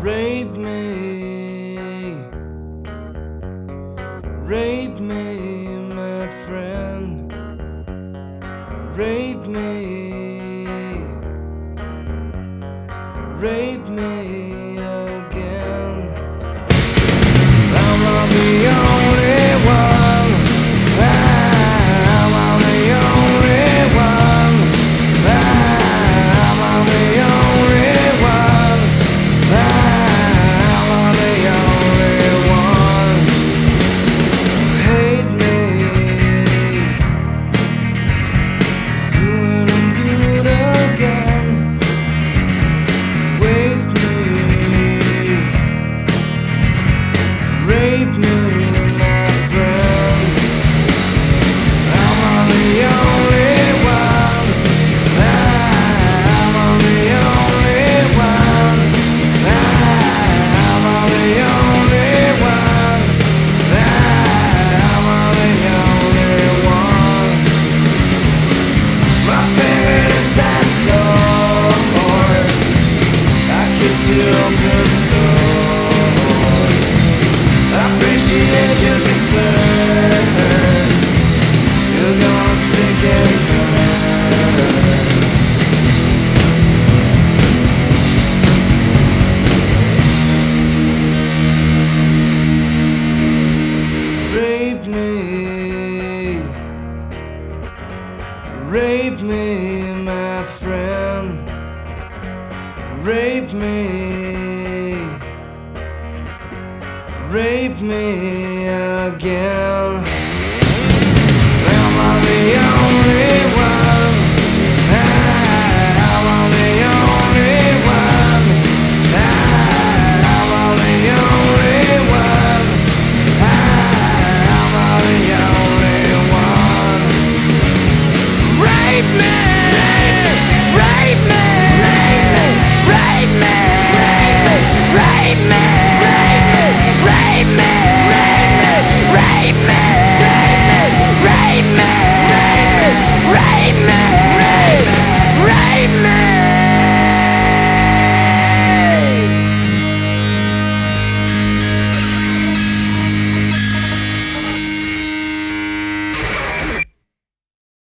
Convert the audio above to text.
Rape me, rape me, my friend, rape me, rape me. you on the soul appreciate your concern. You're gonna stick Rape me, rape me, my friend, rape me rape me again. Am I the only one? Am I the only one? Am I the only one? Am I the only one? Rape me!